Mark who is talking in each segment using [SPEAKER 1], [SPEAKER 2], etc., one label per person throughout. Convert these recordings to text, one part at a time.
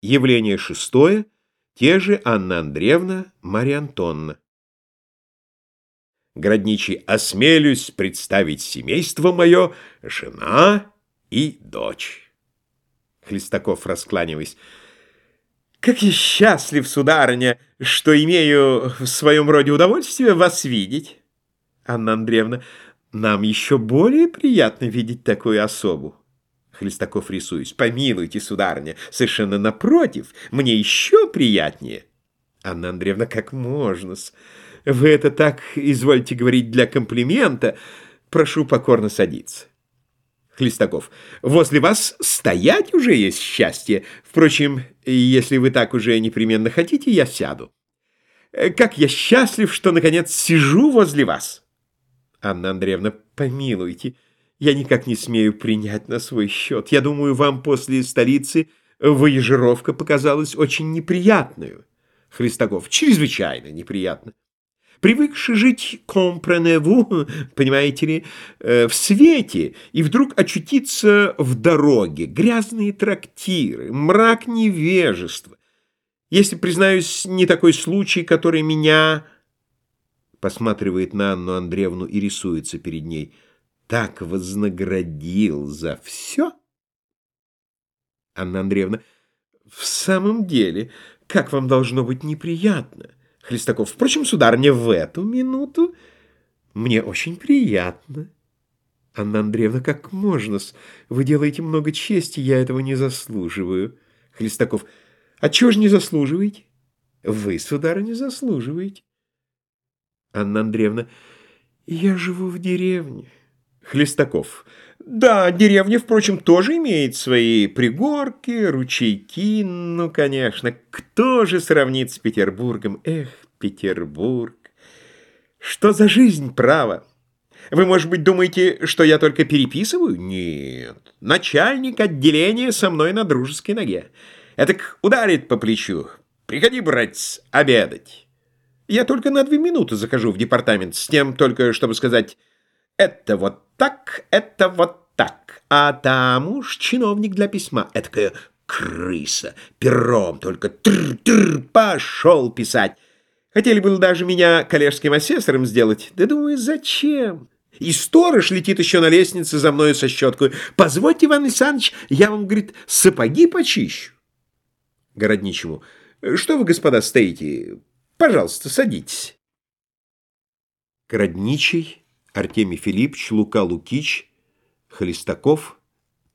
[SPEAKER 1] Явление шестое. Те же Анна Андреевна, Марья Антонна. Городничий, осмелюсь представить семейство мое, жена и дочь. Хлестаков, раскланиваясь. Как я счастлив, сударыня, что имею в своем роде удовольствие вас видеть. Анна Андреевна, нам еще более приятно видеть такую особу. Хлестаков рисуюсь. Помилуйте, сударыня, совершенно напротив, мне еще приятнее. Анна Андреевна, как можно-с? Вы это так, извольте говорить, для комплимента. Прошу покорно садиться. Хлестаков, возле вас стоять уже есть счастье. Впрочем, если вы так уже непременно хотите, я сяду. Как я счастлив, что, наконец, сижу возле вас. Анна Андреевна, помилуйте, — я никак не смею принять на свой счет. Я думаю, вам после столицы выезжировка показалась очень неприятную. Христаков, чрезвычайно неприятно. Привыкший жить, компреневу, понимаете ли, э, в свете, и вдруг очутиться в дороге, грязные трактиры, мрак невежества. Если, признаюсь, не такой случай, который меня... Посматривает на Анну Андреевну и рисуется перед ней – так вознаградил за все? Анна Андреевна, в самом деле, как вам должно быть неприятно? Хлестаков, впрочем, сударыня, в эту минуту мне очень приятно. Анна Андреевна, как можно -с? Вы делаете много чести, я этого не заслуживаю. Хлестаков, а чего же не заслуживаете? Вы, сударыня, заслуживаете. Анна Андреевна, я живу в деревне. Хлестаков. Да, деревня, впрочем, тоже имеет свои пригорки, ручейки. Ну, конечно, кто же сравнит с Петербургом? Эх, Петербург! Что за жизнь, право? Вы, может быть, думаете, что я только переписываю? Нет. Начальник отделения со мной на дружеской ноге. Этак ударит по плечу. Приходи, братец, обедать. Я только на две минуты захожу в департамент, с тем только, чтобы сказать это вот так, это вот так. А там уж чиновник для письма. Этакая крыса. Пером только тр-тр пошел писать. Хотели было даже меня коллежским асессором сделать. Да думаю, зачем? И сторож летит еще на лестнице за мною со щеткой. Позвольте, Иван Александрович, я вам, говорит, сапоги почищу. Городничему. Что вы, господа, стоите? Пожалуйста, садитесь. Городничий Артемий Филиппович, Лука Лукич, Хлестаков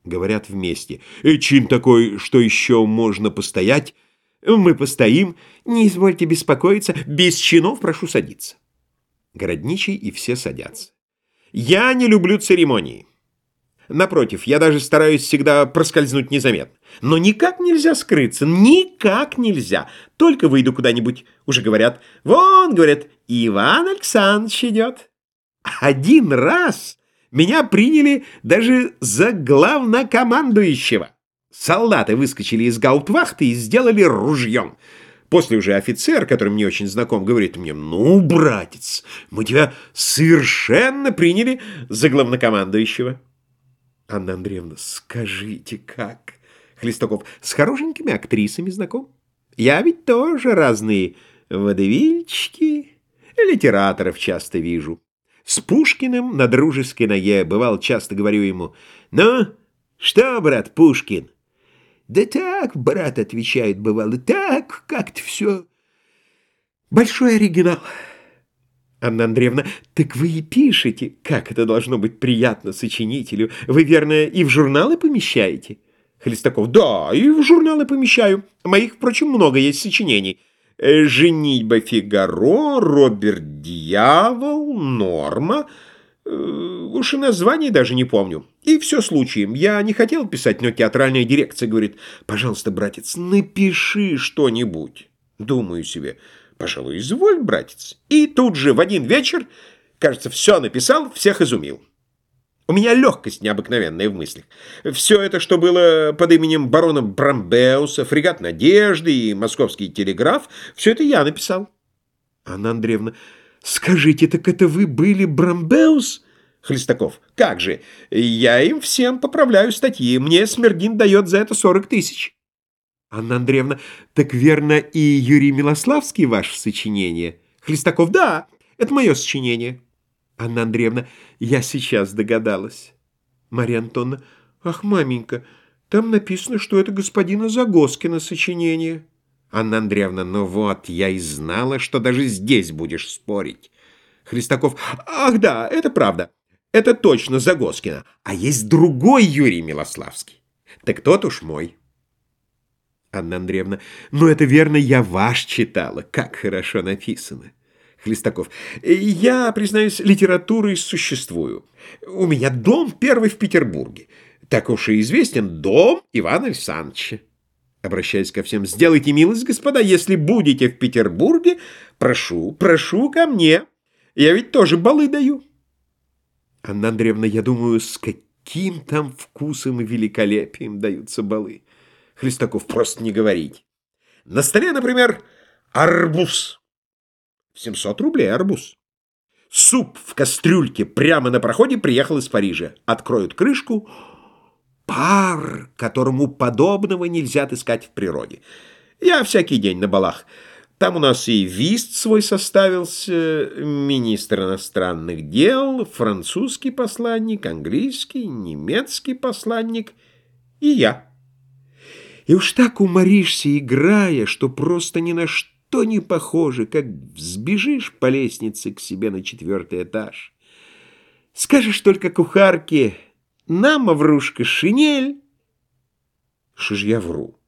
[SPEAKER 1] говорят вместе. «Э, «Чин такой, что еще можно постоять?» «Мы постоим. Не извольте беспокоиться. Без чинов прошу садиться». Городничий и все садятся. «Я не люблю церемонии». Напротив, я даже стараюсь всегда проскользнуть незаметно. Но никак нельзя скрыться, никак нельзя. Только выйду куда-нибудь, уже говорят, вон, говорят, Иван Александрович идет. Один раз меня приняли даже за главнокомандующего. Солдаты выскочили из гаутвахты и сделали ружьем. После уже офицер, который мне очень знаком, говорит мне, «Ну, братец, мы тебя совершенно приняли за главнокомандующего». Анна Андреевна, скажите, как? Хлестаков, с хорошенькими актрисами знаком? Я ведь тоже разные водевильчики, литераторов часто вижу. С Пушкиным на дружеской ноге, бывал, часто говорю ему, «Ну, что, брат Пушкин?» «Да так, брат, — отвечает, бывало, — так, как-то все. Большой оригинал». Анна Андреевна, так вы и пишете. Как это должно быть приятно сочинителю. Вы, верно, и в журналы помещаете? Хлестаков, да, и в журналы помещаю. Моих, впрочем, много есть сочинений. Э, «Женитьба Фигаро», «Роберт Дьявол», «Норма». Э, уж и название даже не помню. И все случаем. Я не хотел писать, но театральная дирекция говорит, «Пожалуйста, братец, напиши что-нибудь». Думаю себе, «Пожалуй, изволь, братец». И тут же в один вечер, кажется, все написал, всех изумил. У меня легкость необыкновенная в мыслях. Все это, что было под именем барона Брамбеуса, фрегат Надежды и московский телеграф, все это я написал. Анна Андреевна, скажите, так это вы были Брамбеус? Хлестаков, как же, я им всем поправляю статьи, мне Смергин дает за это 40 тысяч. Анна Андреевна, так верно и Юрий Милославский ваше сочинение? Хлестаков, да, это мое сочинение. Анна Андреевна, я сейчас догадалась. Марья Антоновна, ах, маменька, там написано, что это господина Загоскина сочинение. Анна Андреевна, ну вот, я и знала, что даже здесь будешь спорить. Хлестаков, ах да, это правда. Это точно Загоскина. А есть другой Юрий Милославский. Так тот уж мой. Анна Андреевна, ну это верно, я ваш читала. Как хорошо написано. Хлестаков, я, признаюсь, литературой существую. У меня дом первый в Петербурге. Так уж и известен дом Ивана Александровича. Обращаясь ко всем, сделайте милость, господа, если будете в Петербурге, прошу, прошу ко мне. Я ведь тоже балы даю. Анна Андреевна, я думаю, с каким там вкусом и великолепием даются балы. Хлестаков, просто не говорить. На столе, например, арбуз. 700 рублей арбуз. Суп в кастрюльке прямо на проходе приехал из Парижа. Откроют крышку. Пар, которому подобного нельзя отыскать в природе. Я всякий день на балах. Там у нас и вист свой составился, министр иностранных дел, французский посланник, английский, немецкий посланник и я. И уж так уморишься, играя, что просто ни на что не похоже, как взбежишь по лестнице к себе на четвертый этаж. Скажешь только кухарке «На, Маврушка, шинель!» Что ж я вру?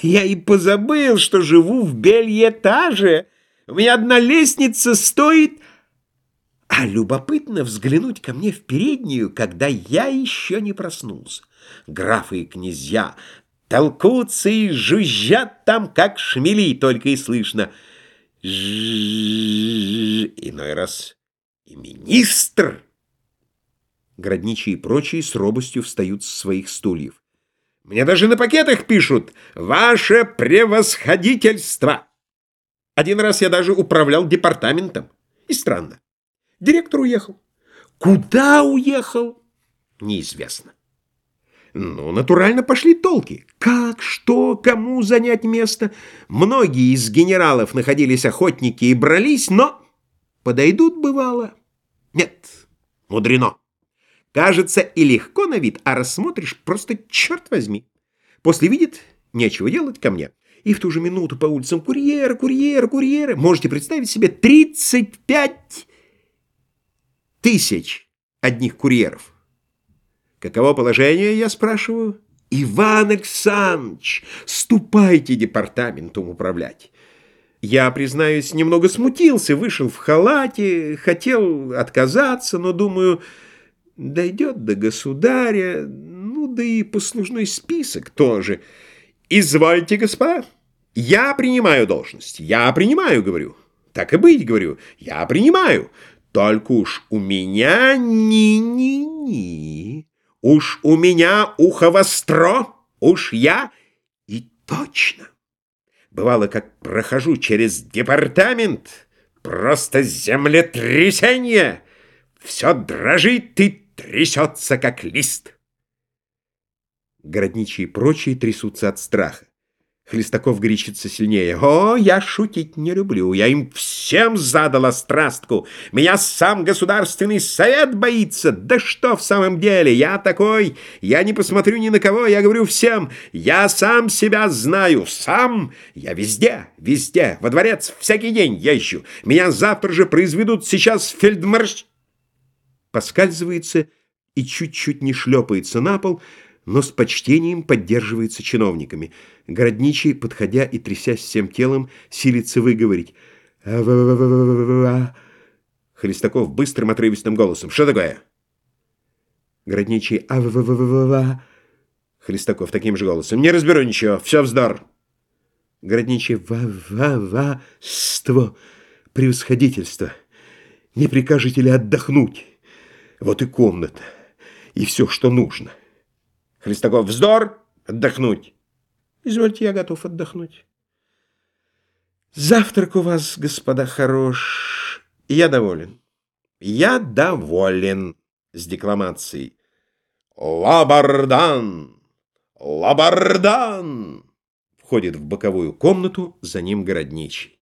[SPEAKER 1] Я и позабыл, что живу в бельетаже. У меня одна лестница стоит... А любопытно взглянуть ко мне в переднюю, когда я еще не проснулся. Графы и князья толкутся и жужжат там, как шмели, только и слышно. Ж Иной раз и министр. Городничие и прочие с робостью встают с своих стульев. Мне даже на пакетах пишут «Ваше превосходительство». Один раз я даже управлял департаментом. И странно. Директор уехал. Куда уехал? Неизвестно. Ну, натурально пошли толки. Как, что, кому занять место? Многие из генералов находились охотники и брались, но подойдут, бывало. Нет, мудрено. Кажется и легко на вид, а рассмотришь просто черт возьми. После видит, нечего делать ко мне. И в ту же минуту по улицам курьеры, курьеры, курьеры. Можете представить себе 35 тысяч одних курьеров. Каково положение, я спрашиваю? Иван Александрович, ступайте департаментом управлять. Я, признаюсь, немного смутился, вышел в халате, хотел отказаться, но думаю... Дойдет до государя, ну да и послужной список тоже. Извольте, господа, я принимаю должность, я принимаю, говорю. Так и быть, говорю, я принимаю. Только уж у меня ни-ни-ни. Уж у меня ухо востро, уж я и точно. Бывало, как прохожу через департамент, просто землетрясение. Все дрожит и трясется, как лист. Городничие и прочие трясутся от страха. Хлестаков горячится сильнее. «О, я шутить не люблю. Я им всем задала страстку. Меня сам государственный совет боится. Да что в самом деле? Я такой. Я не посмотрю ни на кого. Я говорю всем. Я сам себя знаю. Сам. Я везде, везде. Во дворец всякий день езжу. Меня завтра же произведут сейчас фельдмарш...» поскальзывается и чуть-чуть не шлепается на пол, но с почтением поддерживается чиновниками. Городничий, подходя и трясясь всем телом, силится выговорить. Хлестаков быстрым отрывистым голосом. «Что такое?» Городничий. «А-ва-ва-ва-ва-ва». Хлестаков таким же голосом. «Не разберу ничего, все вздор». Городничий. «Ва-ва-ва-ство, превосходительство. Не прикажете ли отдохнуть?» Вот и комната, и все, что нужно. Христогов, вздор, отдохнуть. Извольте, я готов отдохнуть. Завтрак у вас, господа, хорош, я доволен. Я доволен с декламацией. Лабардан! Лабардан! входит в боковую комнату, за ним городничий.